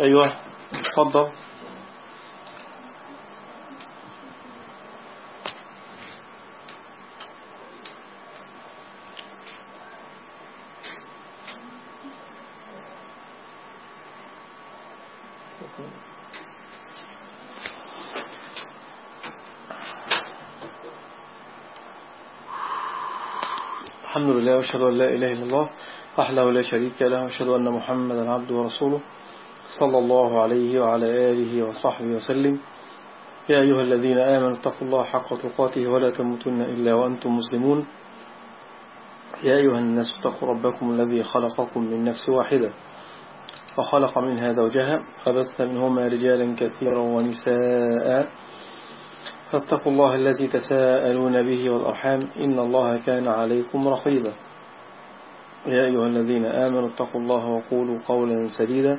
أيوة تفضل. الحمد لله وأشهد أن لا إله إلا الله وحده لا شريك له وأشهد أن محمدا عبده ورسوله. صلى الله عليه وعلى آله وصحبه وسلم. يا أيها الذين آمنوا اتقوا الله حق تقاته ولا تموتن إلا وأنتم مسلمون. يا أيها الناس اتقوا ربكم الذي خلقكم من نفس واحدة وخلق منها زوجها فبث منهما رجالا كثيرا ونساء. فاتقوا الله الذي تساءلون به والأرحام إن الله كان عليكم رقيبا. يا أيها الذين آمنوا اتقوا الله وقولوا قولا سديدا.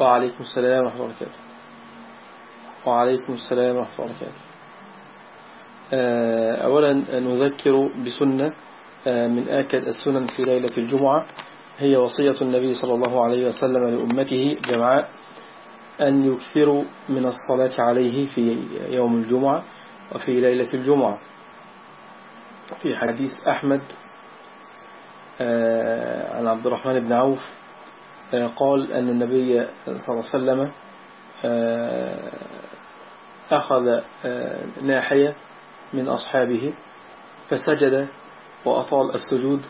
وعليكم السلام ورحمة الله وبركاته. وعليكم السلام ورحمة الله وبركاته. أولا نذكر بسنة من آكد السنن في ليلة الجمعة هي وصية النبي صلى الله عليه وسلم لأمته جمعاء أن يكثروا من الصلاة عليه في يوم الجمعة وفي ليلة الجمعة. في حديث أحمد عن عبد الرحمن بن عوف قال أن النبي صلى الله عليه وسلم أخذ ناحية من أصحابه فسجد وأطال السجود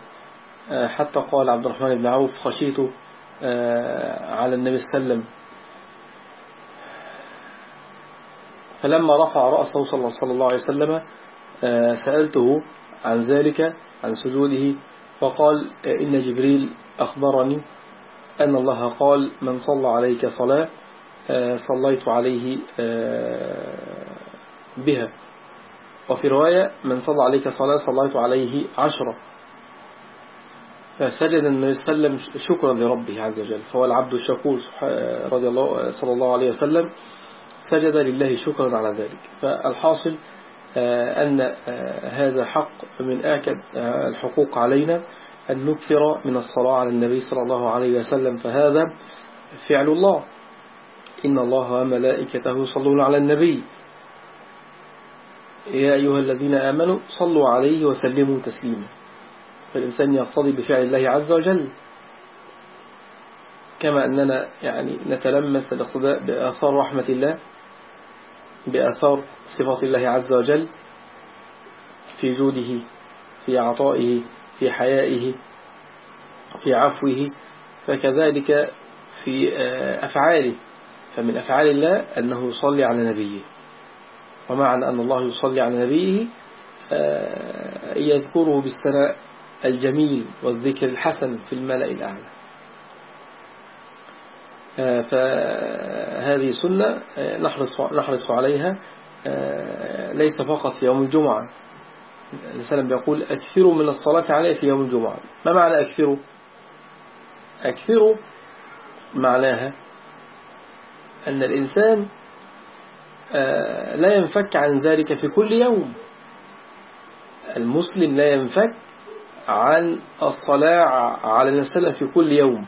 حتى قال عبد الرحمن بن عوف خشيت على النبي صلى الله عليه وسلم. فلما رفع رأسه صلى الله عليه وسلم سألته عن ذلك عن سجوده فقال إن جبريل أخبرني أن الله قال من صلى عليك صلاة صليت عليه بها. وفي رواية من صلى عليك صلاة صليت عليه عشرة. فسجد النبي صلى الله عليه وسلم شكرا لربه عز وجل. فهو العبد الشكور رضي الله صلى الله عليه وسلم. سجد لله شكرا على ذلك. فالحاصل أن هذا حق من آكد الحقوق علينا. أن نكثر من الصلاة على النبي صلى الله عليه وسلم فهذا فعل الله. إن الله وملائكته يصلون على النبي. يا أيها الذين آمنوا صلوا عليه وسلموا تسليما. فالإنسان يقتضي بفعل الله عز وجل. كما أننا يعني نتلمس الاقتداء بآثار رحمة الله بآثار صفات الله عز وجل في جوده في عطائه. في حيائه في عفوه فكذلك في أفعاله. فمن أفعال الله أنه يصلي على نبيه. ومعنى أن الله يصلي على نبيه يذكره بالثناء الجميل والذكر الحسن في الملأ الأعلى. فهذه سنة نحرص, نحرص عليها ليس فقط في يوم الجمعة الإنسان بيقول أكثروا من الصلاة عليه في يوم الجمعة. ما معنى أكثروا؟ أكثروا معناها أن الإنسان لا ينفك عن ذلك في كل يوم. المسلم لا ينفك عن الصلاة على النبي في كل يوم.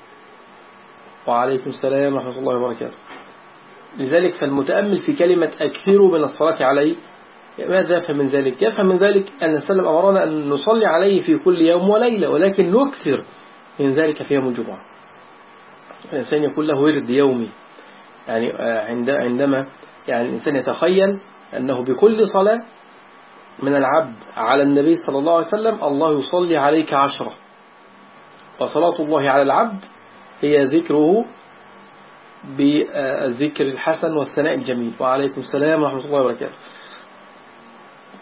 وعليكم السلام ورحمة الله وبركاته. لذلك فالمتأمل في كلمة أكثروا من الصلاة عليه ماذا يفهم من ذلك؟ يفهم من ذلك أن السلام أمرنا أن نصلي عليه في كل يوم وليلة ولكن نكثر من ذلك في يوم الجمعة. الإنسان يكون له ورد يومي. يعني عندما يعني الإنسان يتخيل أنه بكل صلاة من العبد على النبي صلى الله عليه وسلم الله يصلي عليك عشرة. وصلاة الله على العبد هي ذكره بالذكر الحسن والثناء الجميل. وعليكم السلام ورحمة الله وبركاته.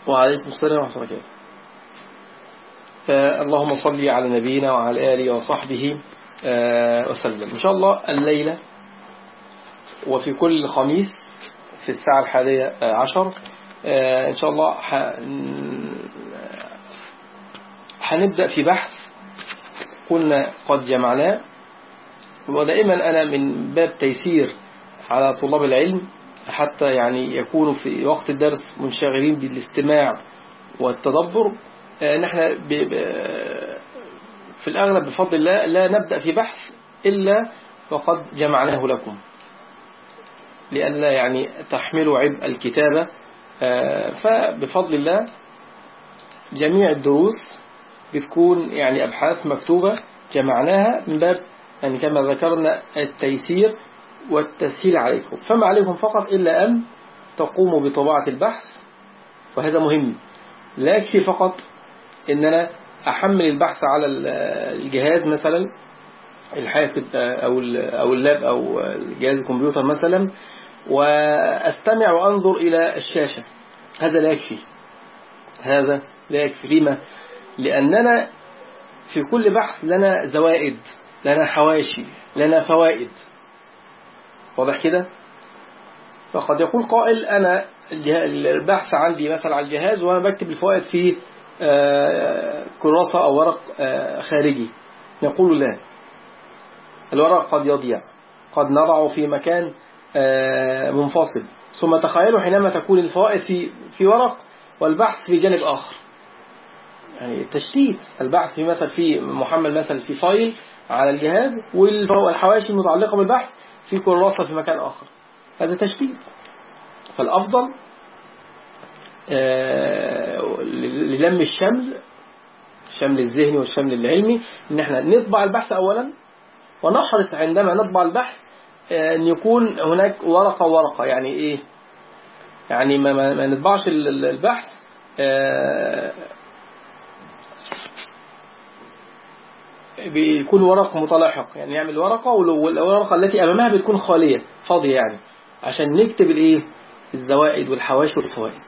وعليكم السلام ورحمة الله وبركاته. فاللهم صل على نبينا وعلى آله وصحبه وسلم. إن شاء الله الليلة وفي كل خميس في الساعة الحادية عشر آه، إن شاء الله هنبدأ في بحث كنا قد جمعناه. ودائما أنا من باب تيسير على طلاب العلم حتى يعني يكونوا في وقت الدرس منشغلين بالاستماع والتدبر آه، نحن في الأغلب بفضل الله لا نبدأ في بحث إلا وقد جمعناه لكم. لئلا يعني تحملوا عبء الكتابة آه، فبفضل الله جميع الدروس بتكون يعني أبحاث مكتوبة جمعناها من باب يعني كما ذكرنا التيسير والتسهيل عليكم. فما عليكم فقط إلا أن تقوموا بطباعة البحث وهذا مهم. لا يكفي فقط إن أنا أحمل البحث على الجهاز مثلا الحاسب أو أو اللاب أو جهاز الكمبيوتر مثلا وأستمع وأنظر إلى الشاشة. هذا لا يكفي. هذا لا يكفي. لما؟ لأننا في كل بحث لنا زوائد لنا حواشي لنا فوائد. واضح كده؟ فقد يقول قائل أنا البحث عندي مثلا على الجهاز وأنا بكتب الفوائد في آه، كراسة أو ورق آه، خارجي. نقول لا. الورق قد يضيع. قد نضعه في مكان آه، منفصل. ثم تخيلوا حينما تكون الفوائد في في ورق والبحث في جانب آخر. يعني تشتيت البحث في مثل في محمل مثل في فايل على الجهاز والحواشي المتعلقة بالبحث في كراسة في مكان آخر. هذا تشتيت فالأفضل آه، للم الشمل الشمل الذهني والشمل العلمي إن إحنا نطبع البحث اولا ونحرص عندما نطبع البحث آه، أن يكون هناك ورقة ورقة. يعني إيه؟ يعني ما, ما نطبعش البحث آه، بيكون ورق متلاحق. يعني يعمل ورقة والورقة التي أمامها بتكون خالية فاضية يعني عشان نكتب الإيه؟ الزوائد والحواشي والفوائد.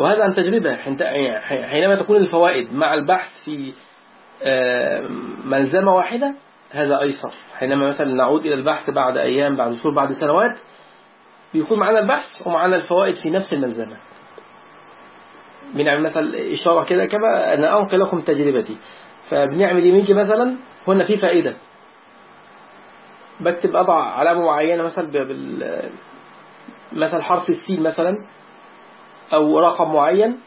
وهذا عن تجربة. حينما تكون الفوائد مع البحث في آه، ملزمة واحدة هذا أيسر. حينما مثلا نعود إلى البحث بعد أيام بعد شهور بعد سنوات بيكون معنا البحث ومعنا الفوائد في نفس الملزمة. بنعمل مثلا إشارة كده كما أنا أنقل لكم تجربتي. فبنعمل يمينجي مثلا هنا في فائدة. بكتب أضع علامة معينة مثلا بال مثلا حرف السين مثلا أو رقم معين.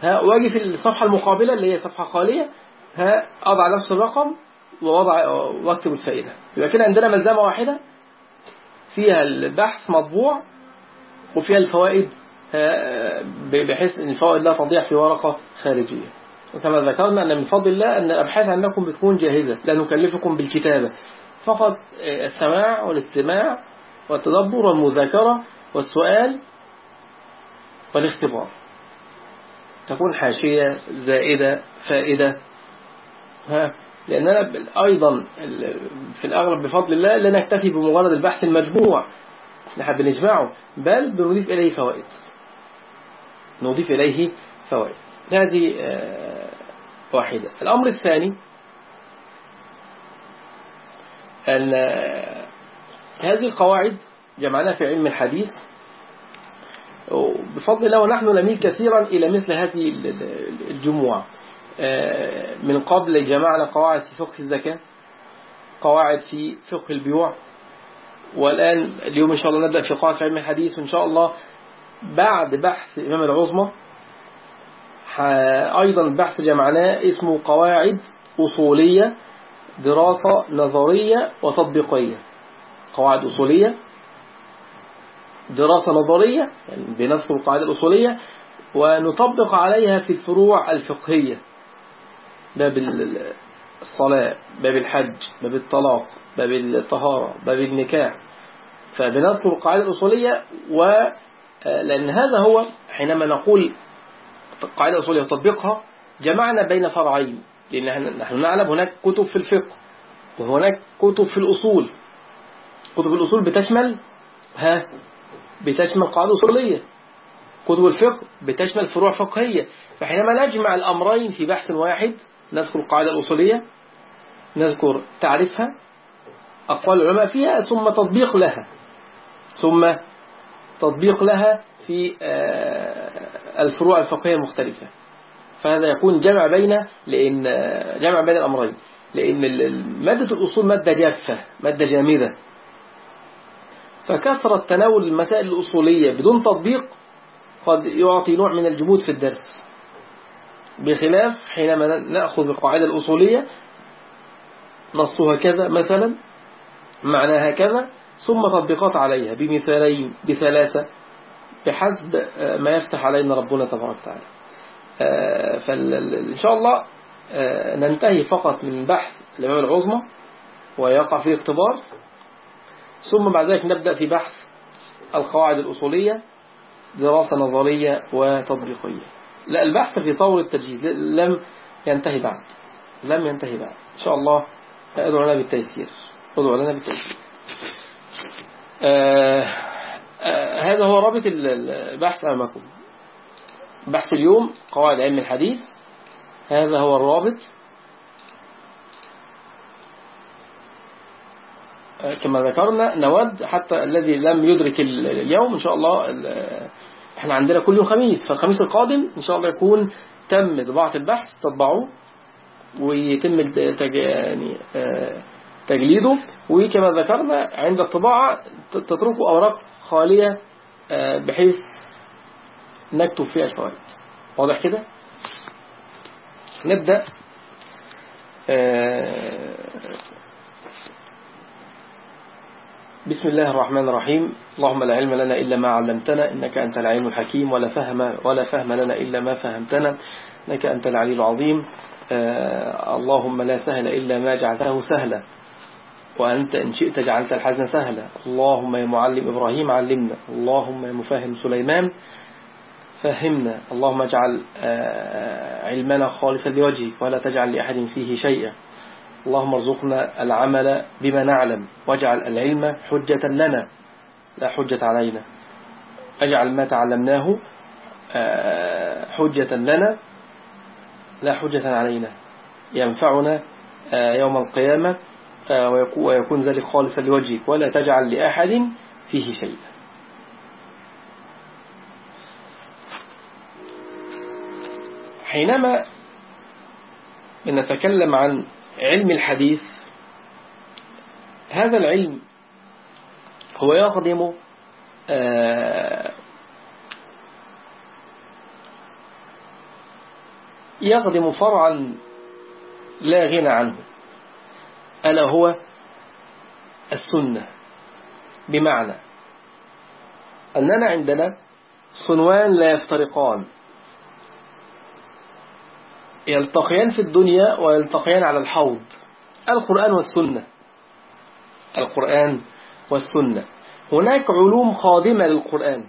ها وأجي في الصفحة المقابلة اللي هي صفحة خالية ها أضع نفس الرقم ووضع وأكتب الفائدة. يبقى كده عندنا ملزمة واحدة. فيها البحث مطبوع وفيها الفوائد بحيث إن الفوائد لا تضيع في ورقة خارجية. وكما ذكرنا أن من فضل الله أن الأبحاث عندكم بتكون جاهزة لا نكلفكم بالكتابة. فقط السماع والاستماع والتدبر والمذاكرة والسؤال والاختبار. تكون حاشية زائدة فائدة. ها؟ لأننا أيضا في الأغلب بفضل الله لا نكتفي بمجرد البحث المجموع. نحن بنجمعه بل بنضيف إليه فوائد. نضيف إليه فوائد. هذه آه، واحدة. الأمر الثاني أن آه، هذه القواعد جمعناها في علم الحديث بفضل الله ونحن نميل كثيرا إلى مثل هذه الجموع. آه، من قبل جمعنا قواعد في فقه الزكاة قواعد في فقه البيوع والآن اليوم إن شاء الله نبدأ في قواعد علم الحديث وإن شاء الله بعد بحث الإمام العظمى أيضا بحث جمعناه اسمه قواعد أصولية دراسة نظرية وتطبيقية. قواعد أصولية دراسة نظرية يعني بنذكر القاعدة الأصولية ونطبق عليها في الفروع الفقهية. باب الصلاة باب الحج باب الطلاق باب الطهارة باب النكاح. فبنذكر القاعدة الأصولية ولأن هذا هو حينما نقول قاعدة أصولية وتطبيقها جمعنا بين فرعين. لأن نحن نعلم هناك كتب في الفقه وهناك كتب في الأصول. كتب الأصول بتشمل ها؟ بتشمل قاعدة أصولية. كتب الفقه بتشمل فروع فقهية. فحينما نجمع الأمرين في بحث واحد نذكر القاعدة الأصولية نذكر تعريفها أقوال العلماء فيها ثم تطبيق لها. ثم تطبيق لها في آه، الفروع الفقهية المختلفة فهذا يكون جمع بين لأن جمع بين الأمرين. لأن مادة الأصول مادة جافة مادة جامدة فكثرة تناول المسائل الأصولية بدون تطبيق قد يعطي نوع من الجمود في الدرس. بخلاف حينما نأخذ القاعدة الأصولية نصها كذا مثلا معناها كذا ثم تطبيقات عليها بمثالين بثلاثة بحسب ما يفتح علينا ربنا تبارك وتعالى. آه، فإن شاء الله آه، ننتهي فقط من بحث الإمام العظمى ويقع فيه اختبار. ثم بعد ذلك نبدأ في بحث القواعد الأصولية دراسة نظرية وتطبيقية. لا البحث في طور التجهيز لم ينتهي بعد. لم ينتهي بعد. إن شاء الله ادعو لنا بالتيسير. ادعو لنا بالتيسير. آه آه هذا هو رابط البحث أمامكم. بحث اليوم قواعد علم الحديث. هذا هو الرابط. آه، كما ذكرنا نود حتى الذي لم يدرك اليوم إن شاء الله إحنا عندنا كل يوم خميس فالخميس القادم إن شاء الله يكون تم طباعة البحث تطبعوه ويتم. يعني آه، تجليده. وكما ذكرنا عند الطباعة تتركوا أوراق خالية آه، بحيث نكتب فيها الفوائد. واضح كده؟ نبدأ. آه، بسم الله الرحمن الرحيم. اللهم لا علم لنا إلا ما علمتنا إنك أنت العلم الحكيم. ولا فهم, ولا فهم لنا إلا ما فهمتنا إنك أنت العلي العظيم. آه اللهم لا سهل إلا ما جعلته سهلا. وأنت إن شئت جعلت الحزن سهلا. اللهم يا معلم إبراهيم علمنا. اللهم يا مفهم سليمان فهمنا. اللهم اجعل آه، علمنا خالصا لوجهك ولا تجعل لأحد فيه شيئا. اللهم ارزقنا العمل بما نعلم واجعل العلم حجة لنا لا حجة علينا. اجعل ما تعلمناه آه، حجة لنا لا حجة علينا. ينفعنا آه، يوم القيامة ويكون ذلك خالصا لوجهك ولا تجعل لأحد فيه شيئا حينما نتكلم عن علم الحديث هذا العلم هو يخدم آه، يخدم فرعا لا غنى عنه. ألا هو السنة. بمعنى أننا عندنا صنوان لا يفترقان. يلتقيان في الدنيا ويلتقيان على الحوض. القرآن والسنة. القرآن والسنة. هناك علوم خادمة للقرآن.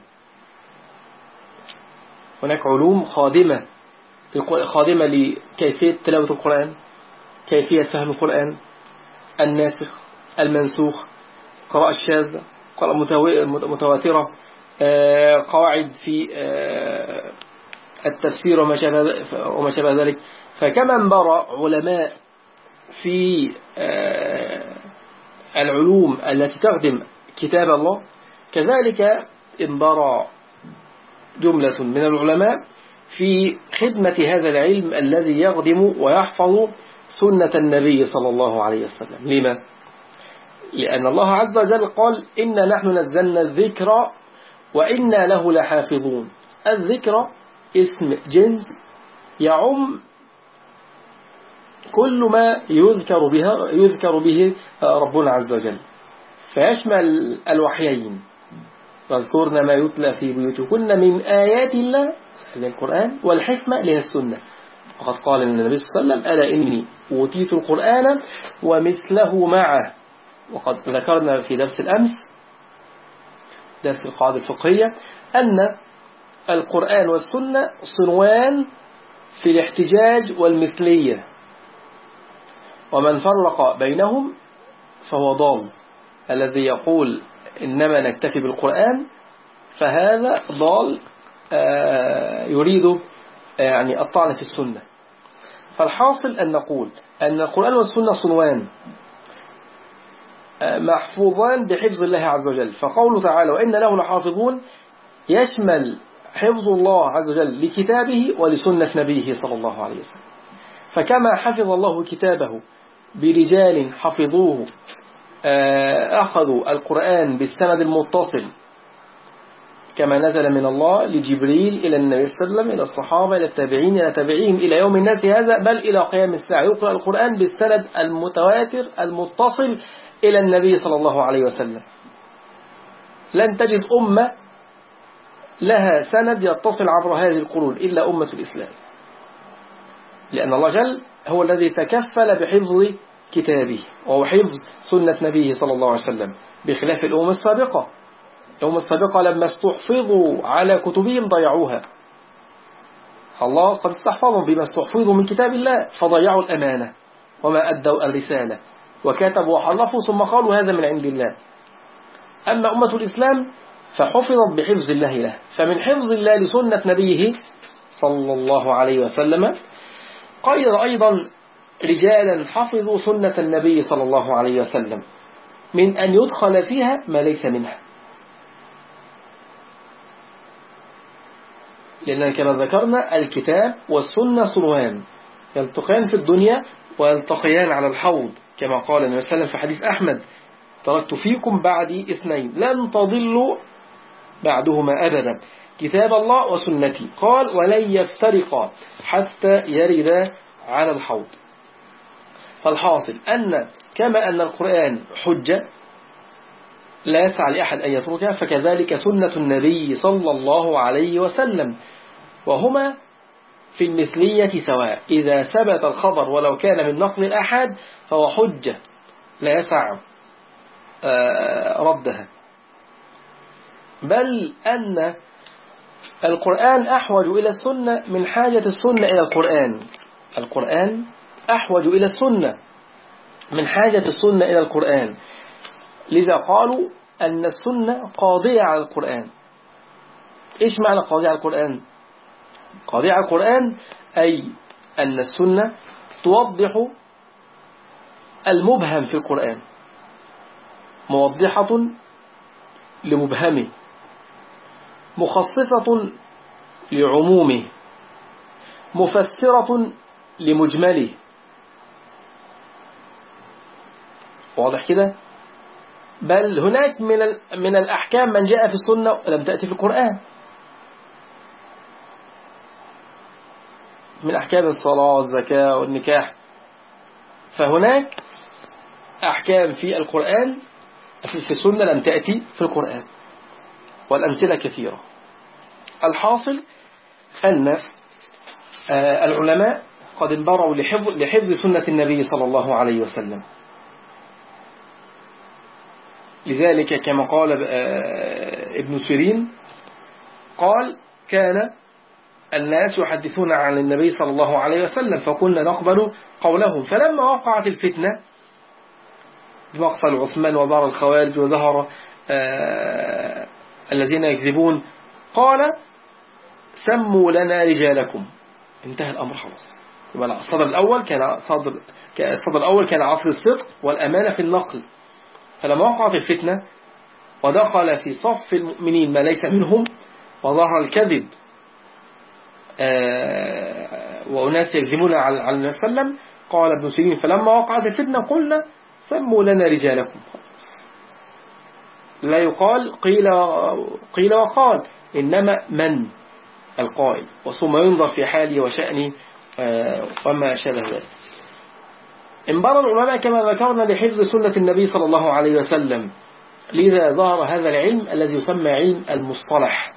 هناك علوم خادمة خادمة لكيفية تلاوة القرآن كيفية فهم القرآن. الناسخ المنسوخ قراءة الشاذة قراءة متواترة آه، قواعد في آه، التفسير وما شابه ذلك. فكما انبرى علماء في آه، العلوم التي تخدم كتاب الله كذلك انبرى جملة من العلماء في خدمة هذا العلم الذي يخدم ويحفظ سنة النبي صلى الله عليه وسلم. لما؟ لأن الله عز وجل قال إنا نحن نزلنا الذكر وإنا له لحافظون. الذكر اسم جنس يعم كل ما يذكر بها يذكر به ربنا عز وجل. فيشمل الوحيين. واذكرن ما يتلى في بيوتكن من آيات الله القرآن والحكمة لها السنة. وقد قال النبي صلى الله عليه وسلم ألا إني أوتيت القرآن ومثله معه. وقد ذكرنا في درس الأمس درس القاعدة الفقهية أن القرآن والسنة صنوان في الاحتجاج والمثلية. ومن فرق بينهم فهو ضال. الذي يقول إنما نكتفي بالقرآن فهذا ضال آه، يريد آه، يعني الطعن في السنة. فالحاصل أن نقول أن القرآن والسنة صنوان محفوظان بحفظ الله عز وجل. فقوله تعالى وإن له لحافظون يشمل حفظ الله عز وجل لكتابه ولسنة نبيه صلى الله عليه وسلم. فكما حفظ الله كتابه برجال حفظوه آه، أخذوا القرآن بالسند المتصل كما نزل من الله لجبريل إلى النبي صلى الله عليه وسلم إلى الصحابة إلى التابعين إلى تابعين إلى يوم الناس هذا بل إلى قيام الساعة. يقرأ القرآن بالسند المتواتر المتصل إلى النبي صلى الله عليه وسلم. لن تجد أمة لها سند يتصل عبر هذه القرون إلا أمة الإسلام. لأن الله جل هو الذي تكفل بحفظ كتابه وهو حفظ سنة نبيه صلى الله عليه وسلم بخلاف الأمم السابقة. الأمم السابقة لما استحفظوا على كتبهم ضيعوها. الله قد استحفظهم بما استحفظوا من كتاب الله فضيعوا الأمانة وما أدوا الرسالة. وكتبوا وحرفوا ثم قالوا هذا من عند الله. أما أمة الإسلام فحفظت بحفظ الله له. فمن حفظ الله لسنة نبيه صلى الله عليه وسلم قيد أيضا رجالا حفظوا سنة النبي صلى الله عليه وسلم. من أن يدخل فيها ما ليس منها. لأن كما ذكرنا الكتاب والسنة صروان يلتقيان في الدنيا ويلتقيان على الحوض كما قال النبي صلى الله عليه وسلم في حديث أحمد تركت فيكم بعدي اثنين لن تضلوا بعدهما أبدا. كتاب الله وسنتي. قال ولن يفترقا حتى يردا على الحوض. فالحاصل أن كما أن القرآن حجة لا يسعى لأحد أن يتركها فكذلك سنة النبي صلى الله عليه وسلم. وهما في المثلية سواء. إذا ثبت الخبر ولو كان من نقل الأحد فهو حجة لا يسع آه، ردها. بل أن القرآن أحوج إلى السنة من حاجة السنة إلى القرآن. القرآن أحوج إلى السنة من حاجة السنة إلى القرآن. لذا قالوا أن السنة قاضية على القرآن. إيش معنى قاضية على القرآن؟ قاضية على القرآن أي أن السنة توضح المبهم في القرآن. موضحة لمبهمه. مخصصة لعمومه. مفسرة لمجمله. واضح كده؟ بل هناك من من الأحكام من جاء في السنة لم تأتي في القرآن. من أحكام الصلاة والزكاة والنكاح. فهناك أحكام في القرآن في السنة لم تأتي في القرآن. والأمثلة كثيرة. الحاصل أن آه، العلماء قد انبروا لحفظ سنة النبي صلى الله عليه وسلم. لذلك كما قال آه، ابن سيرين قال كان الناس يحدثون عن النبي صلى الله عليه وسلم فكنا نقبل قولهم. فلما وقعت الفتنة بمقتل عثمان وبار الخوارج وظهر آه الذين يكذبون قال سموا لنا رجالكم. انتهى الأمر خلاص. الصدر الأول كان صدر الصدر الأول كان عصر الصدق والأمانة في النقل. فلما وقعت الفتنة ودخل في صف المؤمنين ما ليس منهم وظهر الكذب. آه، وأناس يكذبون على النبي صلى الله عليه وسلم. قال ابن سيرين فلما وقعت الفتنة قلنا سموا لنا رجالكم. لا يقال قيل, قيل وقال إنما من؟ القائل. وثم ينظر في حاله وشأنه آه، وما شابه ذلك. انبر العلماء كما ذكرنا لحفظ سنة النبي صلى الله عليه وسلم. لذا ظهر هذا العلم الذي يسمى علم المصطلح.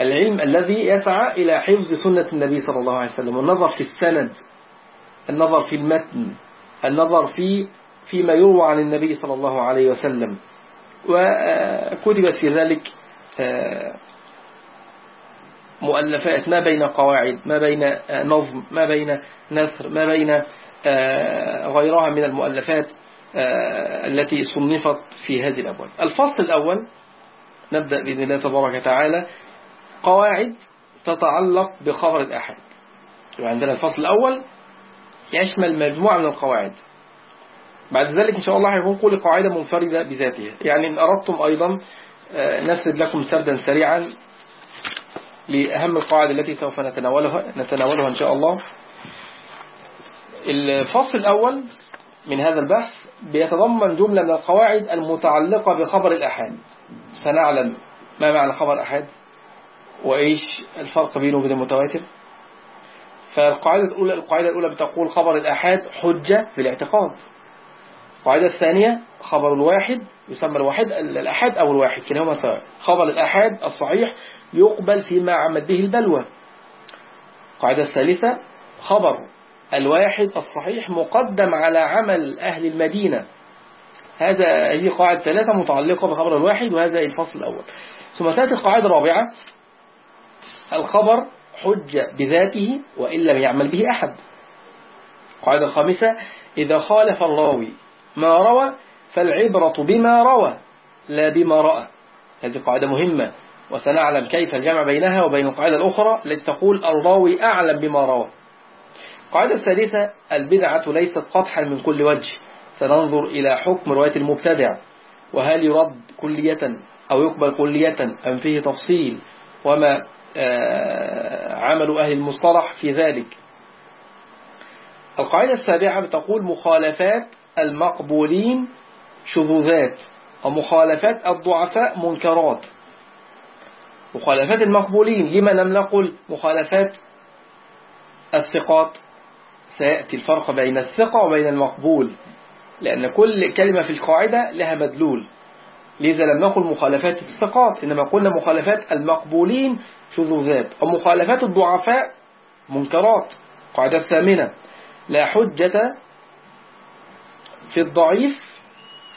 العلم الذي يسعى إلى حفظ سنة النبي صلى الله عليه وسلم. والنظر في السند النظر في المتن النظر في فيما يروى عن النبي صلى الله عليه وسلم. وكتبت في ذلك آه، مؤلفات ما بين قواعد ما بين آه، نظم ما بين نثر ما بين آه، غيرها من المؤلفات التي صنفت في هذه الأبواب. الفصل الأول نبدأ بإذن الله تبارك وتعالى قواعد تتعلق بخبر الأحد. عندنا الفصل الأول يشمل مجموعة من القواعد. بعد ذلك إن شاء الله هيكون كل قاعدة منفردة بذاتها. يعني إن أردتم أيضا آه، نسرد لكم سردا سريعا لأهم القواعد التي سوف نتناولها, نتناولها إن شاء الله. الفصل الأول من هذا البحث بيتضمن جملة من القواعد المتعلقة بخبر الأحاد. سنعلم ما معنى خبر أحاد وإيش الفرق بينه وبين المتواتر. فالقاعدة الأولى القاعدة الأولى بتقول خبر الأحاد حجة في الاعتقاد. القاعدة الثانية خبر الواحد يسمى الواحد الأحاد أو الواحد كلاهما سواء. خبر الأحاد الصحيح يقبل فيما عمد به البلوى. القاعدة الثالثة خبر الواحد الصحيح مقدم على عمل أهل المدينة. هذا هذه قاعدة ثلاثة متعلقة بخبر الواحد وهذا الفصل الأول. ثم تأتي القاعدة الرابعة الخبر حجة بذاته وإن لم يعمل به أحد. القاعدة الخامسة إذا خالف الراوي ما روى فالعبرة بما روى لا بما رأى. هذه قاعدة مهمة. وسنعلم كيف الجمع بينها وبين القاعدة الأخرى التي تقول الراوي أعلم بما روى. القاعدة الثالثة البدعة ليست قطحا من كل وجه. سننظر إلى حكم رواية المبتدع وهل يرد كلية أو يقبل كلية أم فيه تفصيل؟ وما آه، عمل أهل المصطلح في ذلك؟ القاعدة السابعة بتقول مخالفات المقبولين شذوذات ومخالفات الضعفاء منكرات. مخالفات المقبولين لما لم نقل مخالفات الثقات؟ سيأتي الفرق بين الثقة وبين المقبول لأن كل كلمة في القاعدة لها مدلول. لذا لم نقل مخالفات الثقات إنما قلنا مخالفات المقبولين شذوذات ومخالفات الضعفاء منكرات. قاعدة الثامنة لا حجة في الضعيف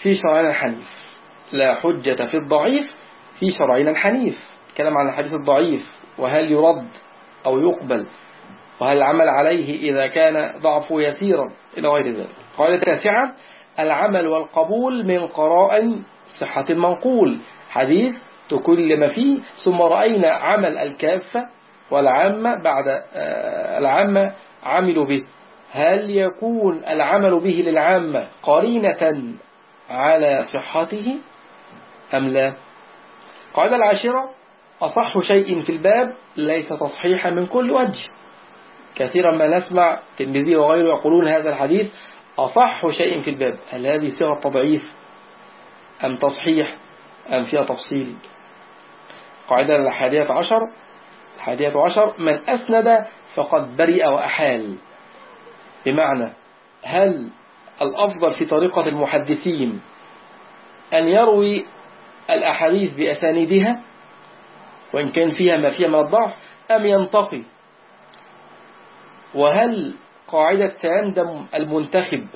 في شرعنا الحنيف. لا حجة في الضعيف في شرعنا الحنيف. كلام عن الحديث الضعيف وهل يرد أو يقبل؟ وهل العمل عليه إذا كان ضعفه يسيرا؟ إلى غير ذلك. قال التاسعة العمل والقبول من قراء صحة المنقول حديث تكلم فيه ثم رأينا عمل الكافة والعامة بعد آه، العامة عملوا به. هل يكون العمل به للعامة قرينة على صحته أم لا؟ قاعدة العاشرة أصح شيء في الباب ليس تصحيحا من كل وجه. كثيرا ما نسمع تلميذي وغيره يقولون هذا الحديث أصح شيء في الباب. هل هذه صيغة تضعيف أم تصحيح أم فيها تفصيل؟ قاعدة الحادية عشر. الحادية عشر من أسند فقد برئ وأحال. بمعنى هل الأفضل في طريقة المحدثين أن يروي الأحاديث بأسانيدها؟ وإن كان فيها ما فيها من الضعف أم ينتقي وهل قاعدة سيندم المنتخب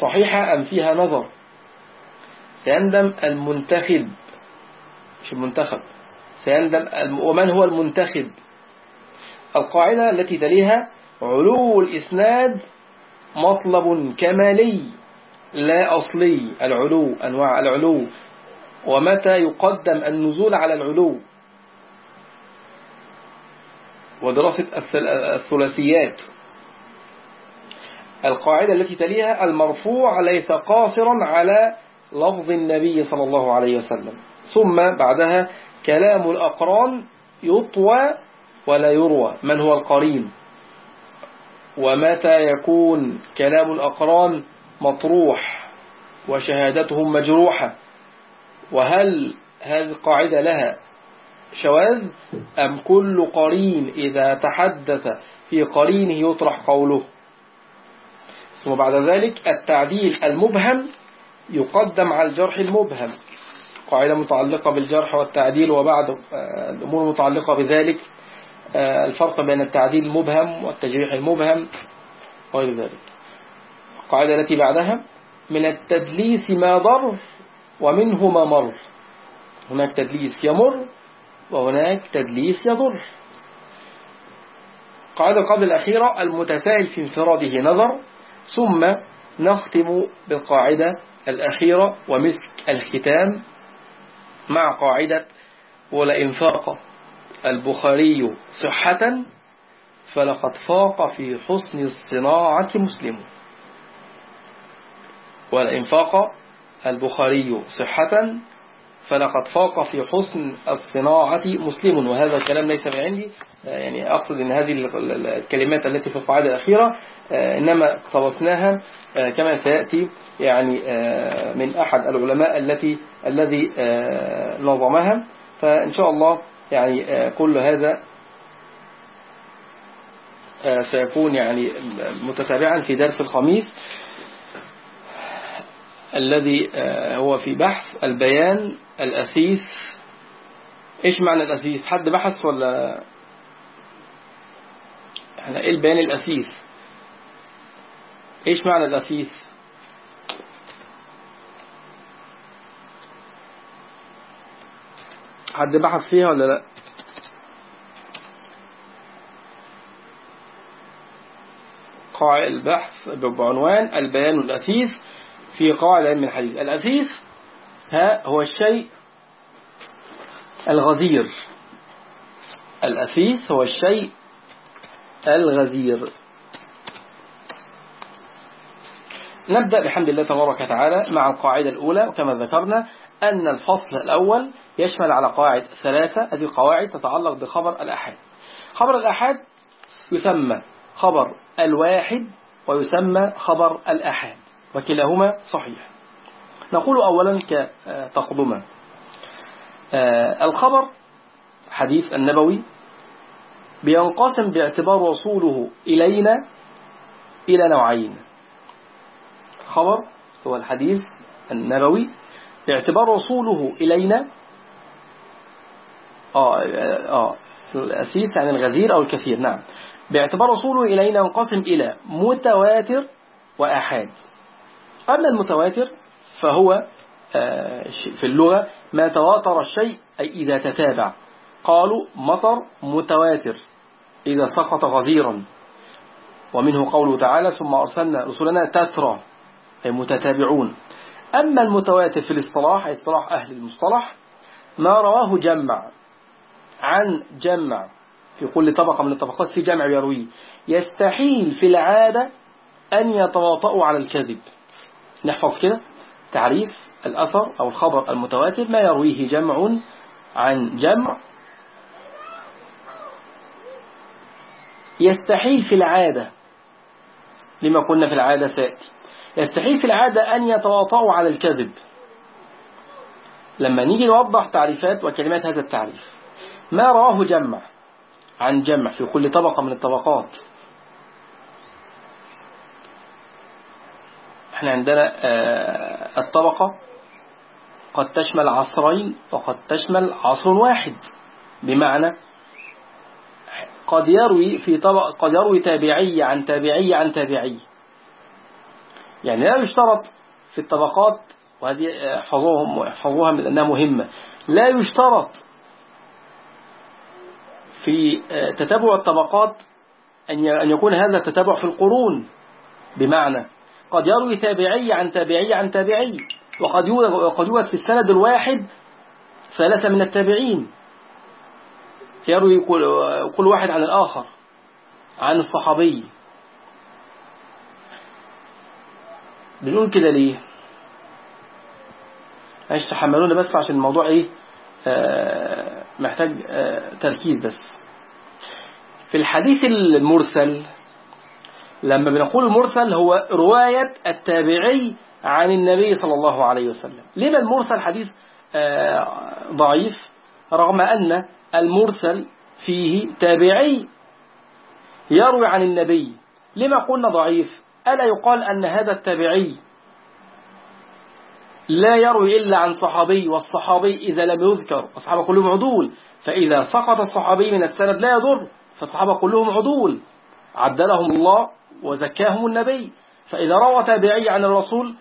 صحيحة أم فيها نظر؟ سيندم المنتخب مش المنتخب سيندم ومن هو المنتخب؟ القاعدة التي تليها علو الإسناد مطلب كمالي لا أصلي. العلو أنواع العلو. ومتى يقدم النزول على العلو؟ ودراسة الثلاثيات. القاعدة التي تليها المرفوع ليس قاصرا على لفظ النبي صلى الله عليه وسلم. ثم بعدها كلام الأقران يطوى ولا يروى. من هو القرين؟ ومتى يكون كلام الأقران مطروح وشهادتهم مجروحة؟ وهل هذه القاعدة لها شواذ؟ أم كل قرين إذا تحدث في قرينه يطرح قوله؟ ثم بعد ذلك التعديل المبهم يقدم على الجرح المبهم. قاعدة متعلقة بالجرح والتعديل وبعد آه، الأمور المتعلقة بذلك. الفرق بين التعديل المبهم والتجريح المبهم وغير ذلك. القاعدة التي بعدها من التدليس ما ضر ومنه ما مر. هناك تدليس يمر وهناك تدليس يضر. القاعدة قبل الأخيرة المتساهل في انفراده نظر ثم نختم بالقاعدة الأخيرة ومسك الختام مع قاعدة ولئن فاق. البخاري صحة فلقد فاق في حسن الصناعة مسلم. ولئن فاق البخاري صحة فلقد فاق في حسن الصناعة مسلم. وهذا الكلام ليس من عندي يعني أقصد أن هذه الكلمات التي في القاعدة الأخيرة إنما اقتبسناها كما سيأتي يعني من أحد العلماء التي الذي نظمها. فإن شاء الله يعني كل هذا سيكون يعني متتابعا في درس الخميس الذي هو في بحث البيان الأثيث إيش معنى الأثيث حد بحث ولا؟ إحنا إيه البيان الأثيث إيش معنى الأثيث حد بحث فيها ولا لا؟ قاع البحث بعنوان البيان الأثيث في قواعد علم الحديث. الأثيث ها هو الشيء الغزير. الأثيث هو الشيء الغزير. نبدأ بحمد الله تبارك وتعالى مع القاعدة الأولى وكما ذكرنا أن الفصل الأول يشمل على قواعد ثلاثة هذه القواعد تتعلق بخبر الأحاد خبر الأحاد يسمى خبر الواحد ويسمى خبر الأحاد وكلاهما صحيح. نقول أولا كتقدمة. آه، الخبر حديث النبوي بينقسم باعتبار وصوله إلينا إلى نوعين. خبر هو الحديث النبوي. باعتبار وصوله إلينا آه, آه الأسيس يعني الغزير أو الكثير نعم. باعتبار وصوله إلينا ينقسم إلى متواتر وآحاد. أما المتواتر فهو آه، في اللغة ما تواتر الشيء أي إذا تتابع. قالوا مطر متواتر إذا سقط غزيرا ومنه قوله تعالى ثم أرسلنا رسلنا تترى. أي متتابعون. أما المتواتر في الاصطلاح أي اصطلاح أهل المصطلح ما رواه جمع عن جمع في كل طبقة من الطبقات في جمع يرويه يستحيل في العادة أن يتواطؤوا على الكذب. نحفظ كده. تعريف الأثر أو الخبر المتواتر ما يرويه جمع عن جمع. يستحيل في العادة. لما قلنا في العادة سيأتي. يستحيل في العادة أن يتواطؤوا على الكذب. لما نيجي نوضح تعريفات وكلمات هذا التعريف ما رواه جمع عن جمع في كل طبقة من الطبقات. إحنا عندنا آه، الطبقة قد تشمل عصرين وقد تشمل عصر واحد. بمعنى قد يروي في طبق قد يروي تابعي عن تابعي عن تابعي. يعني لا يشترط في الطبقات وهذه احفظوهم احفظوها من أنها مهمة. لا يشترط في آه، تتابع الطبقات أن يكون هذا التتابع في القرون بمعنى. قد يروي تابعي عن تابعي عن تابعي وقد وقد يوجد في السند الواحد ثلاثة من التابعين. يروي كل واحد عن الآخر عن الصحابي. بنقول كده ليه؟ معلش تحملونا بس عشان الموضوع إيه؟ آه محتاج آه تركيز بس. في الحديث المرسل لما بنقول المرسل هو رواية التابعي عن النبي صلى الله عليه وسلم. لما المرسل حديث آه، ضعيف؟ رغم أن المرسل فيه تابعي يروي عن النبي. لما قلنا ضعيف؟ ألا يقال أن هذا التابعي لا يروي إلا عن صحابي والصحابي إذا لم يذكر الصحابة كلهم عدول. فإذا سقط الصحابي من السند لا يضر فالصحابة كلهم عدول. عدلهم الله وزكاهم النبي. فإذا روى تابعي عن الرسول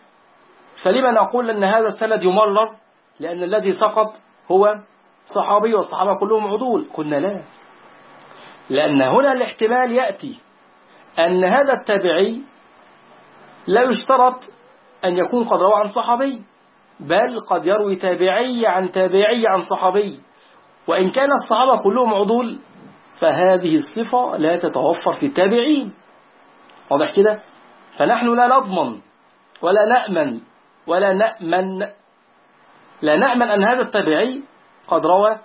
فلما نقول أن هذا السند يمرر؟ لأن الذي سقط هو صحابي والصحابة كلهم عدول. قلنا لا. لأن هنا الاحتمال يأتي أن هذا التابعي لا يشترط أن يكون قد روى عن صحابي بل قد يروي تابعي عن تابعي عن صحابي. وإن كان الصحابة كلهم عدول فهذه الصفة لا تتوفر في التابعين. واضح كده؟ فنحن لا نضمن ولا نأمن ولا نأمن لا نأمن أن هذا التابعي قد روى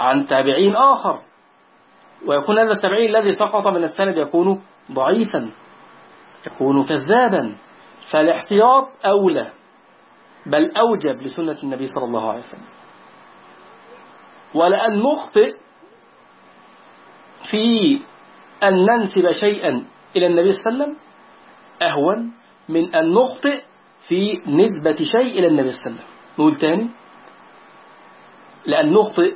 عن تابعين آخر. ويكون هذا التابعي الذي سقط من السند يكون ضعيفا. يكون كذابا فالاحتياط أولى بل أوجب لسنة النبي صلى الله عليه وسلم. ولأن نخطئ في أن ننسب شيئا إلى النبي صلى الله عليه وسلم أهون من أن نخطئ في نسبة شيء إلى النبي صلى الله عليه وسلم. نقول تاني لأن نخطئ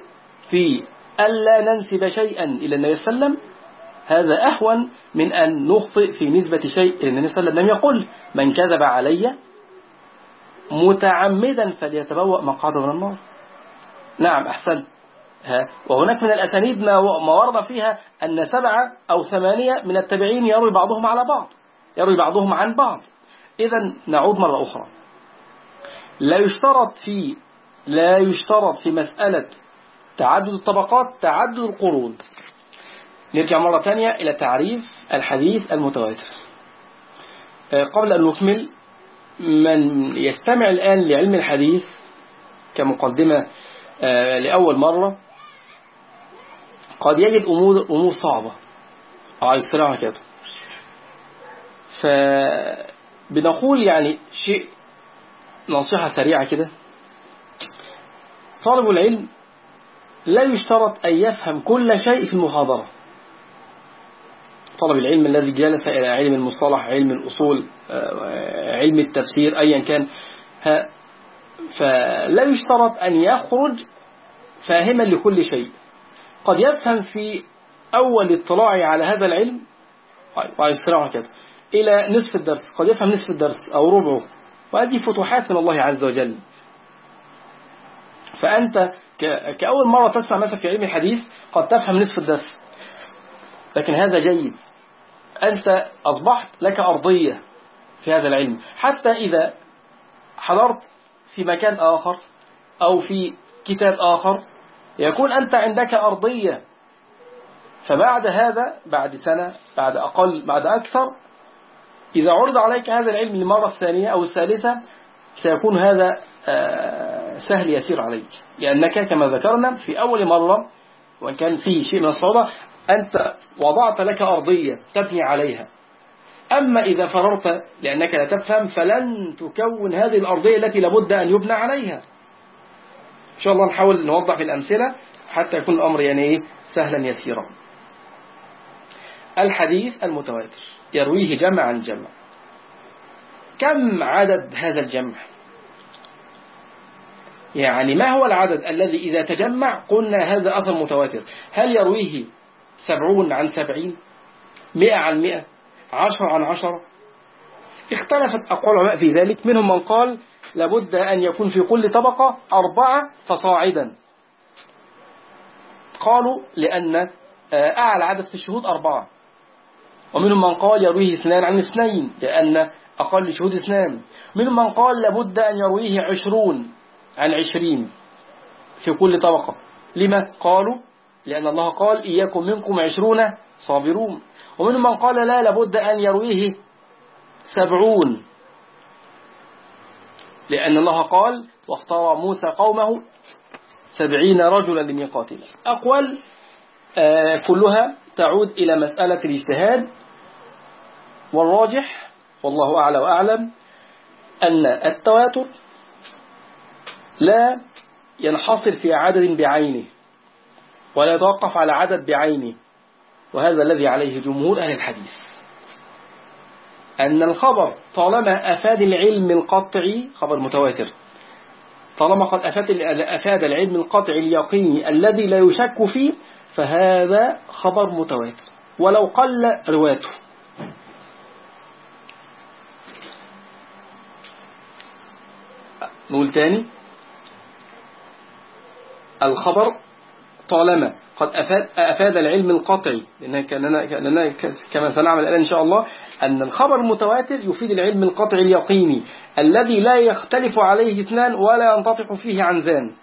في ألا ننسب شيئا إلى النبي صلى الله عليه وسلم هذا أهون من أن نخطئ في نسبة شيء. إلى النبي صلى الله عليه وسلم لم يقل من كذب علي متعمدا فليتبوأ مقعده من النار. نعم أحسن. وهناك من الأسانيد ما ورد فيها أن سبعة أو ثمانية من التابعين يروي بعضهم على بعض يروي بعضهم عن بعض. إذا نعود مرة أخرى. لا يشترط في لا يشترط في مسألة تعدد الطبقات تعدد القرون. نرجع مرة ثانية إلى تعريف الحديث المتواتر. آه، قبل أن نكمل من يستمع الآن لعلم الحديث كمقدمة آه، لأول مرة قد يجد أمور, أمور صعبة. على السلام كده. فبنقول يعني شيء نصيحة سريعة كده. طالب العلم لا يشترط أن يفهم كل شيء في المحاضرة. طلب العلم الذي جلس إلى علم المصطلح علم الأصول آه، علم التفسير أيا كان. فلا يشترط أن يخرج فاهما لكل شيء. قد يفهم في أول اطلاعه على هذا العلم وعلى السلام كده إلى نصف الدرس. قد يفهم نصف الدرس أو ربعه. وهذه فتوحات من الله عز وجل. فأنت كأول مرة تسمع مثلا في علم الحديث قد تفهم نصف الدرس. لكن هذا جيد. أنت أصبحت لك أرضية في هذا العلم. حتى إذا حضرت في مكان آخر أو في كتاب آخر يكون أنت عندك أرضية. فبعد هذا بعد سنة بعد أقل بعد أكثر إذا عرض عليك هذا العلم للمرة الثانية أو الثالثة سيكون هذا آه، سهل يسير عليك. لأنك كما ذكرنا في أول مرة وإن كان فيه شيء من الصعوبة أنت وضعت لك أرضية تبني عليها. أما إذا فررت لأنك لا تفهم فلن تكون هذه الأرضية التي لابد أن يبنى عليها. إن شاء الله نحاول نوضح الأمثلة حتى يكون الأمر يعني؟ سهلا يسيرا. الحديث المتواتر يرويه جمع عن جمع كم عدد هذا الجمع؟ يعني ما هو العدد الذي إذا تجمع قلنا هذا أثر متواتر؟ هل يرويه سبعون عن سبعين مئة عن مئة عشر عن عشر اختلفت أقوال العلماء في ذلك. منهم من قال لابد أن يكون في كل طبقة أربعة فصاعدا. قالوا لأن آه، أعلى عدد في الشهود أربعة. ومنهم من قال يرويه اثنان عن اثنين لأن أقل شهود اثنان. منهم من قال لابد أن يرويه عشرون عن عشرين في كل طبقة. لما؟ قالوا لأن الله قال إياكم منكم عشرون صابرون. ومنهم من قال لا لابد أن يرويه سبعون. لأن الله قال واختار موسى قومه سبعين رجلا لميقاتل أقوال آه كلها تعود إلى مسألة الاجتهاد. والراجح والله أعلى وأعلم أن التواتر لا ينحصر في عدد بعينه. ولا يتوقف على عدد بعينه. وهذا الذي عليه جمهور أهل الحديث. أن الخبر طالما أفاد العلم القطعي خبر متواتر طالما قد أفاد, أفاد العلم القطعي اليقيني الذي لا يشك فيه فهذا خبر متواتر. ولو قل رواته نقول تاني. الخبر طالما قد أفاد, أفاد العلم القطعي لأننا كما سنعمل الآن إن شاء الله أن الخبر المتواتر يفيد العلم القطعي اليقيني الذي لا يختلف عليه اثنان ولا ينتطق فيه عنزان.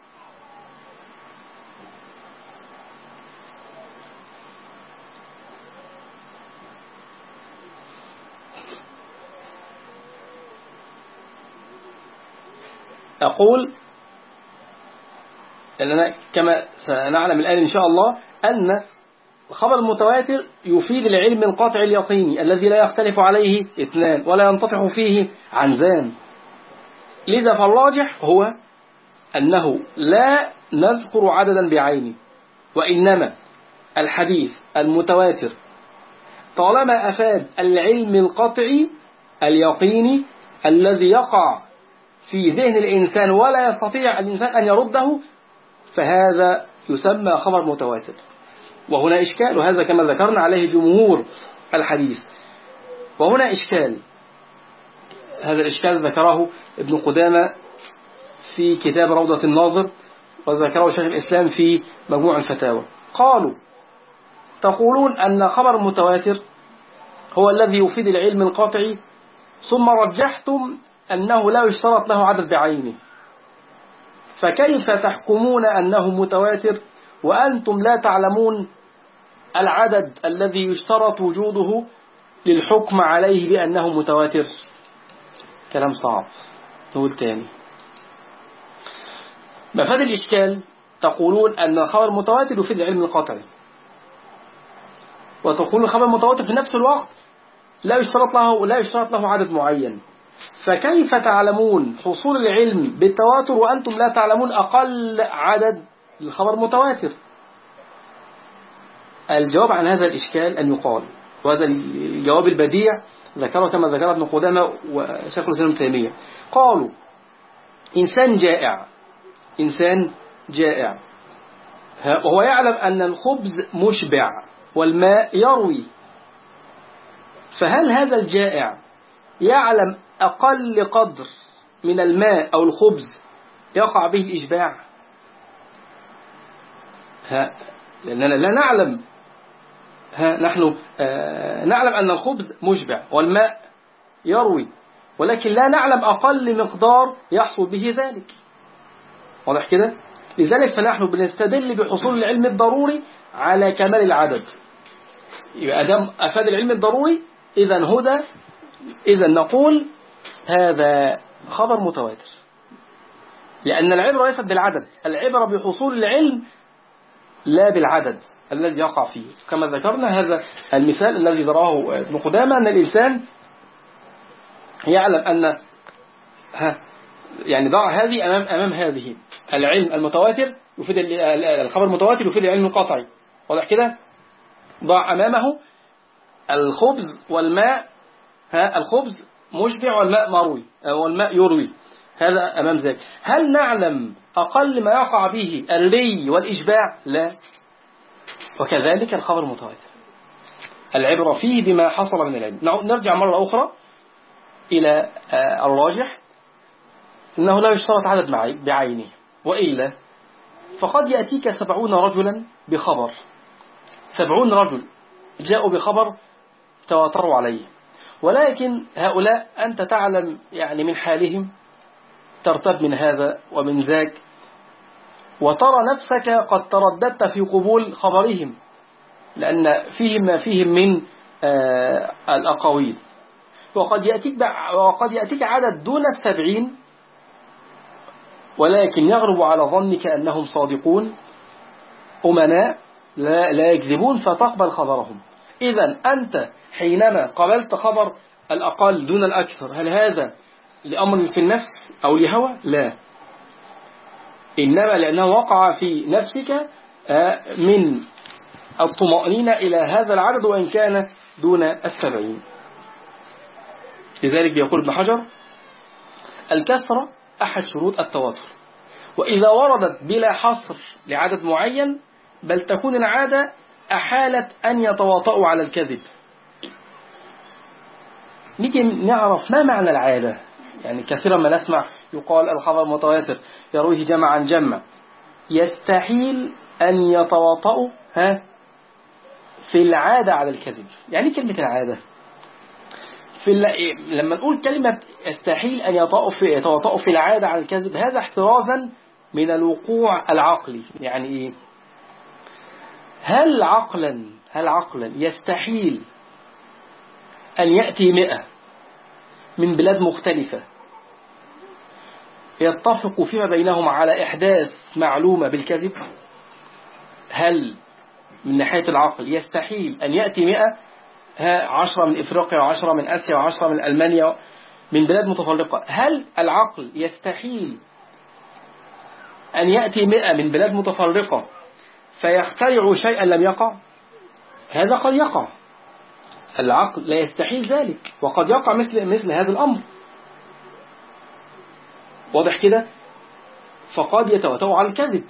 أقول أننا كما سنعلم الآن إن شاء الله أن الخبر المتواتر يفيد العلم القاطع اليقيني الذي لا يختلف عليه اثنان ولا ينطفح فيه عنزان. لذا فالراجح هو أنه لا نذكر عددا بعينه وإنما الحديث المتواتر طالما أفاد العلم القطعي اليقيني الذي يقع في ذهن الإنسان ولا يستطيع الإنسان أن يرده فهذا يسمى خبر متواتر. وهنا إشكال وهذا كما ذكرنا عليه جمهور الحديث. وهنا إشكال. هذا الإشكال ذكره ابن قدامة في كتاب روضة الناظر وذكره شيخ الإسلام في مجموع الفتاوى. قالوا تقولون أن خبر متواتر هو الذي يفيد العلم القاطعي ثم رجحتم أنه لا يشترط له عدد بعينه فكيف تحكمون أنه متواتر وأنتم لا تعلمون العدد الذي يشترط وجوده للحكم عليه بأنه متواتر؟ كلام صعب. نقول تاني. مفاد الإشكال تقولون أن الخبر متواتر يفيد العلم القاطعي وتقولون الخبر متواتر في نفس الوقت لا يشترط له لا يشترط له عدد معين. فكيف تعلمون حصول العلم بالتواتر وأنتم لا تعلمون أقل عدد الخبر متواتر؟ الجواب عن هذا الإشكال أن يقال وهذا الجواب البديع ذكره كما ذكر ابن قدامة وشيخ الإسلام تيمية. قالوا إنسان جائع إنسان جائع. وهو يعلم أن الخبز مشبع والماء يروي. فهل هذا الجائع يعلم أقل قدر من الماء أو الخبز يقع به الإشباع. ها لأننا لا نعلم. ها نحن آه نعلم أن الخبز مشبع والماء يروي ولكن لا نعلم أقل مقدار يحصل به ذلك. واضح كده؟ لذلك فنحن بنستدل بحصول العلم الضروري على كمال العدد. يبقى أدام أفاد العلم الضروري؟ إذا هدى إذا نقول هذا خبر متواتر. لأن العبرة ليست بالعدد العبرة بحصول العلم لا بالعدد الذي يقع فيه. كما ذكرنا هذا المثال الذي ذراه ابن قدامة أن الإنسان يعلم أن ها يعني ضع هذه أمام أمام هذه العلم المتواتر يفيد الخبر المتواتر يفيد العلم القطعي. واضح كده؟ ضع أمامه الخبز والماء ها الخبز مشبع والماء مروي والماء يروي. هذا أمام ذلك. هل نعلم أقل ما يقع به الري والإشباع؟ لا. وكذلك الخبر المتواتر العبرة فيه بما حصل من العلم. نرجع مرة أخرى إلى الراجح. أنه لا يشترط عدد بعينه. وإلا فقد يأتيك سبعون رجلا بخبر. سبعون رجل جاءوا بخبر تواتروا عليه. ولكن هؤلاء أنت تعلم يعني من حالهم ترتب من هذا ومن ذاك وترى نفسك قد ترددت في قبول خبرهم لأن فيهم ما فيهم من آه الأقاويل. وقد يأتيك, وقد يأتيك عدد دون السبعين ولكن يغرب على ظنك أنهم صادقون أمناء لا, لا يكذبون فتقبل خبرهم. إذا أنت حينما قبلت خبر الأقل دون الأكثر هل هذا لأمر في النفس أو لهوى؟ لا. إنما لأنه وقع في نفسك من الطمأنينة إلى هذا العدد وإن كان دون السبعين. لذلك بيقول ابن حجر الكثرة أحد شروط التواتر. وإذا وردت بلا حصر لعدد معين بل تكون العادة أحالت أن يتواطؤوا على الكذب. نيجي نعرف ما معنى العادة. يعني كثيرا ما نسمع يقال الخبر متواتر يرويه جمع عن جمع يستحيل أن يتواطؤوا ها في العادة على الكذب. يعني كلمة العادة. في لما نقول كلمة يستحيل أن يتواطؤوا في العادة على الكذب هذا احترازا من الوقوع العقلي. يعني إيه هل عقلا هل عقلا يستحيل أن يأتي مئة من بلاد مختلفة؟ يتفق فيما بينهم على إحداث معلومة بالكذب؟ هل من ناحية العقل يستحيل أن يأتي مئة؟ عشرة من إفريقيا وعشرة من آسيا وعشرة من ألمانيا من بلاد متفرقة. هل العقل يستحيل أن يأتي مئة من بلاد متفرقة فيخترعوا شيئا لم يقع. هذا قد يقع. العقل لا يستحيل ذلك وقد يقع مثل مثل هذا الأمر. واضح كده؟ فقد يتوتوا على الكذب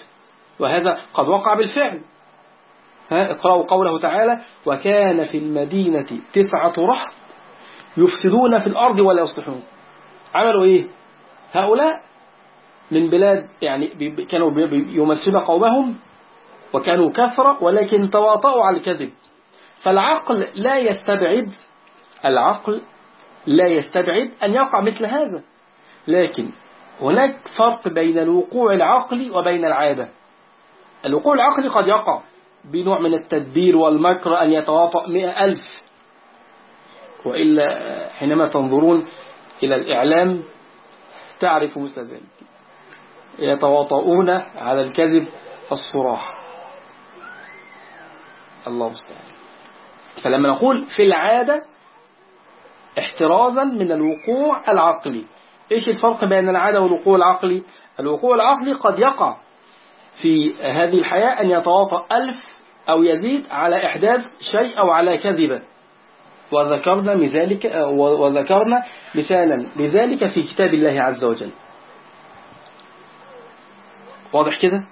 وهذا قد وقع بالفعل. اقرأوا قوله تعالى وكان في المدينة تسعة رهط يفسدون في الأرض ولا يصلحون عملوا إيه؟ هؤلاء من بلاد يعني كانوا يمثلون قومهم وكانوا كثرة ولكن تواطؤوا على الكذب. فالعقل لا يستبعد العقل لا يستبعد أن يقع مثل هذا. لكن هناك فرق بين الوقوع العقلي وبين العادة. الوقوع العقلي قد يقع بنوع من التدبير والمكر أن يتوافق مئة ألف. وإلا حينما تنظرون إلى الإعلام تعرف مثل ذلك. يتواطؤون على الكذب الصراح الله استعان فلما نقول في العادة احترازا من الوقوع العقلي. إيش الفرق بين العادة والوقوع العقلي؟ الوقوع العقلي قد يقع في هذه الحياة أن يتواطأ ألف أو يزيد على إحداث شيء أو على كذبة. وذكرنا لذلك وذكرنا مثالا لذلك في كتاب الله عز وجل. واضح كده؟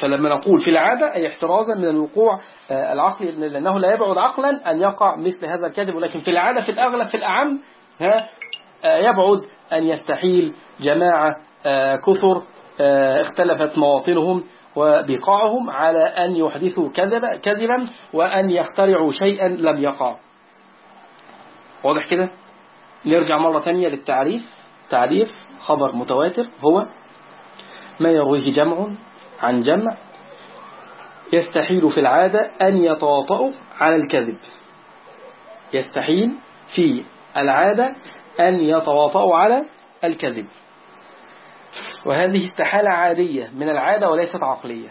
فلما نقول في العادة أي احترازا من الوقوع آه، العقلي لأنه لا يبعد عقلا أن يقع مثل هذا الكذب. ولكن في العادة في الأغلب في الأعم ها آه، يبعد أن يستحيل جماعة آه، كثر اختلفت مواطنهم وبقاعهم على أن يحدثوا كذبا, كذبا وأن يخترعوا شيئا لم يقع. واضح كده؟ نرجع مرة تانية للتعريف. تعريف خبر متواتر هو ما يرويه جمع عن جمع يستحيل في العادة أن يتواطؤوا على الكذب. يستحيل في العادة أن يتواطؤوا على الكذب. وهذه استحالة عادية من العادة وليست عقلية.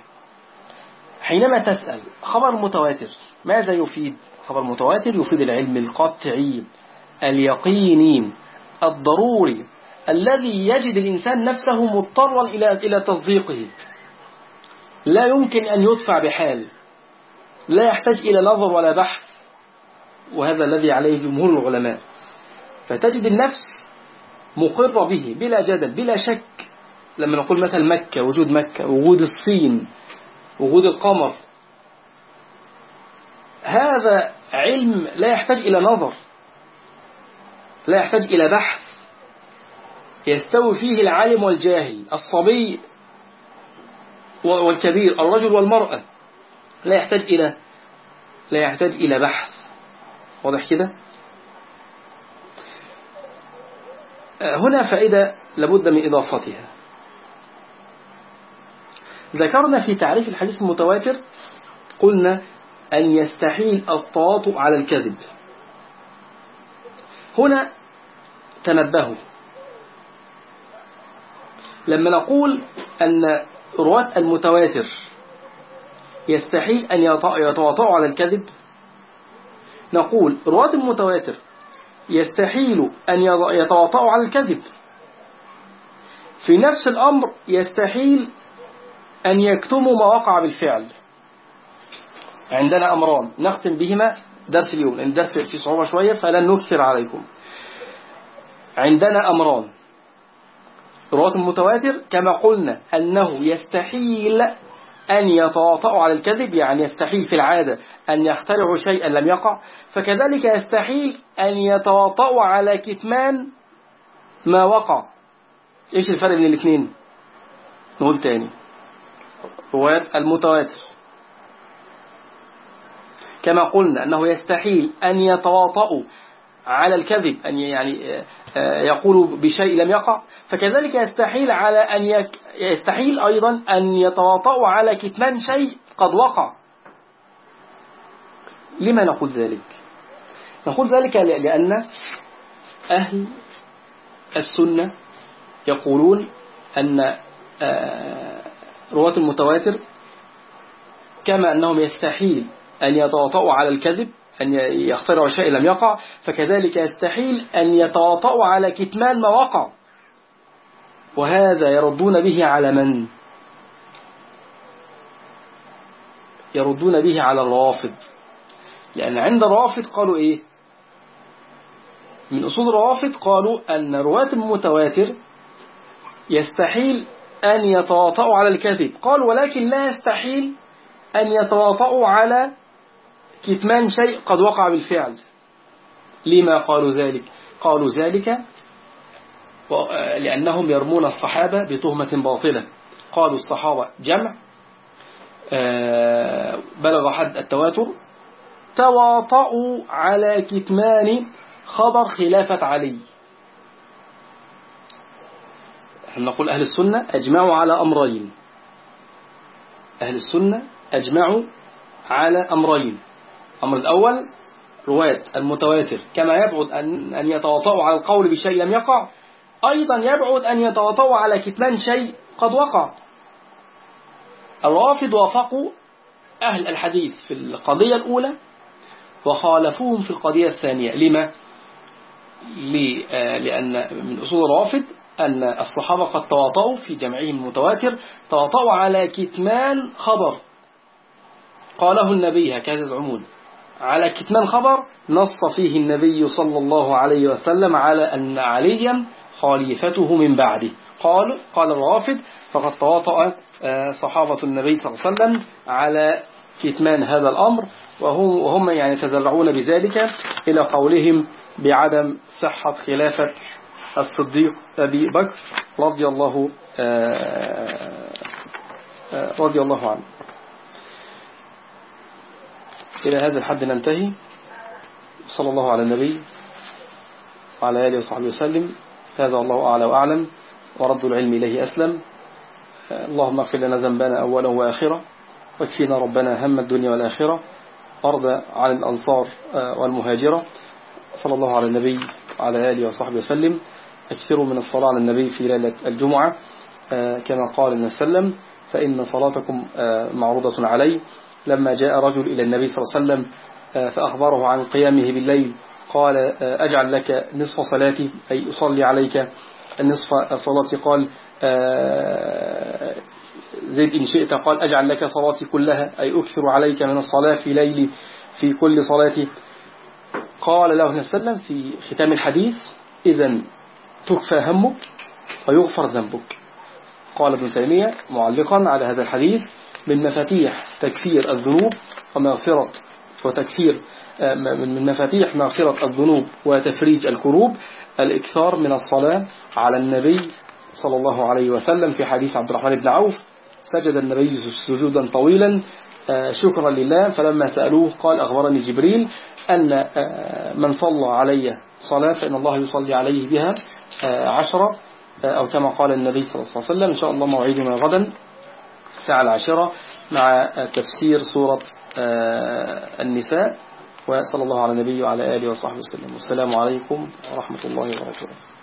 حينما تسأل خبر متواتر ماذا يفيد؟ خبر متواتر يفيد العلم القطعي اليقيني الضروري الذي يجد الإنسان نفسه مضطرا إلى إلى تصديقه. لا يمكن أن يدفع بحال. لا يحتاج إلى نظر ولا بحث. وهذا الذي عليه جمهور العلماء. فتجد النفس مقرة به بلا جدل بلا شك. لما نقول مثلا مكة وجود مكة وجود الصين وجود القمر. هذا علم لا يحتاج إلى نظر. لا يحتاج إلى بحث. يستوي فيه العالم والجاهل الصبي والكبير الرجل والمرأة. لا يحتاج إلى لا يحتاج إلى بحث. واضح كده؟ آه، هنا فائدة لابد من إضافتها. ذكرنا في تعريف الحديث المتواتر قلنا أن يستحيل التواطؤ على الكذب. هنا تنبهوا. لما نقول أن رواة المتواتر. يستحيل أن يتواطعوا على الكذب. نقول رواة المتواتر يستحيل أن يتواطعوا على الكذب. في نفس الأمر يستحيل أن يكتموا ما وقع بالفعل. عندنا أمران نختم بهما درس اليوم لأن الدرس فيه صعوبة شوية فلن نكثر عليكم. عندنا أمران رواة المتواتر كما قلنا أنه يستحيل أن يتواطؤوا على الكذب يعني يستحيل في العادة أن يخترعوا شيئا لم يقع فكذلك يستحيل أن يتواطؤوا على كتمان ما وقع. إيش الفرق بين الاثنين؟ نقول تاني. رواية المتواتر. كما قلنا أنه يستحيل أن يتواطؤوا على الكذب أن يعني يقول بشيء لم يقع فكذلك يستحيل على أن يك يستحيل أيضا أن يتواطؤوا على كتمان شيء قد وقع. لما نقول ذلك؟ نقول ذلك لأن أهل السنة يقولون أن آه، رواة المتواتر كما أنهم يستحيل أن يتواطؤوا على الكذب أن يخترعوا شيء لم يقع فكذلك يستحيل أن يتواطؤوا على كتمان ما وقع وهذا يردون به على من؟ يردون به على الروافض. لأن عند الروافض قالوا إيه؟ من أصول الروافض قالوا أن رواة المتواتر يستحيل أن يتواطؤوا على الكذب قال ولكن لا يستحيل أن يتواطؤوا على كتمان شيء قد وقع بالفعل. لما قالوا ذلك؟ قالوا ذلك لأنهم يرمون الصحابة بتهمة باطلة. قالوا الصحابة جمع آه، بلغ حد التواتر تواطؤوا على كتمان خبر خلافة علي. نقول أهل السنة؟ أجمعوا على أمرين. أهل السنة أجمعوا على أمرين. الأمر الأول رواة المتواتر. كما يبعد أن, أن يتواطؤوا على القول بشيء لم يقع. أيضا يبعد أن يتواطؤوا على كتمان شيء قد وقع. الرافض وافقوا أهل الحديث في القضية الأولى وخالفوهم في القضية الثانية. لما؟ آه، لأن من أصول الرافض أن الصحابة قد تواطؤوا في جمعهم المتواتر تواطؤوا على كتمان خبر. قاله النبي هكذا يزعمون على كتمان خبر نص فيه النبي صلى الله عليه وسلم على أن عليا خليفته من بعده. قال قال الرافض فقد تواطأ آه، صحابة النبي صلى الله عليه وسلم على كتمان هذا الأمر وهم, يعني تزرعون بذلك إلى قولهم بعدم صحة خلافة الصديق أبي بكر رضي الله آه، آه، رضي الله عنه. إلى هذا الحد ننتهي. صلى الله على النبي وعلى آله وصحبه وسلم. هذا الله أعلى وأعلم ورد العلم إليه أسلم. اللهم اغفر لنا ذنبنا أولا وآخرة واكفينا ربنا هم الدنيا والآخرة أرض عن الأنصار آه، والمهاجرة. صلى الله على النبي وعلى آله وصحبه وسلم. أكثروا من الصلاة على النبي في ليلة الجمعة آه، كما قال النبي صلى الله عليه وسلم فإن صلاتكم آه، معروضة علي لما جاء رجل إلى النبي صلى الله عليه وسلم فأخبره عن قيامه بالليل قال أجعل لك نصف صلاتي أي أصلي عليك النصف صلاتي. قال آه، زيد إن شئت. قال أجعل لك صلاتي كلها أي أكثر عليك من الصلاة في ليلي في كل صلاتي. قال له وسلم في ختام الحديث إذا تكفى همك ويغفر ذنبك. قال ابن تيمية معلقا على هذا الحديث من مفاتيح تكفير الذنوب ومغفرة وتكفير آه، من مفاتيح مغفرة الذنوب وتفريج الكروب الإكثار من الصلاة على النبي صلى الله عليه وسلم في حديث عبد الرحمن بن عوف. سجد النبي سجودا طويلا آه، شكرا لله. فلما سألوه قال أخبرني جبريل أن آه، من صلى علي صلاة فإن الله يصلي عليه بها عشرة أو كما قال النبي صلى الله عليه وسلم إن شاء الله موعدنا غدا الساعة العاشرة مع تفسير سورة آه، النساء وصلى الله على النبي وعلى آله وصحبه وسلم. والسلام عليكم ورحمة الله وبركاته.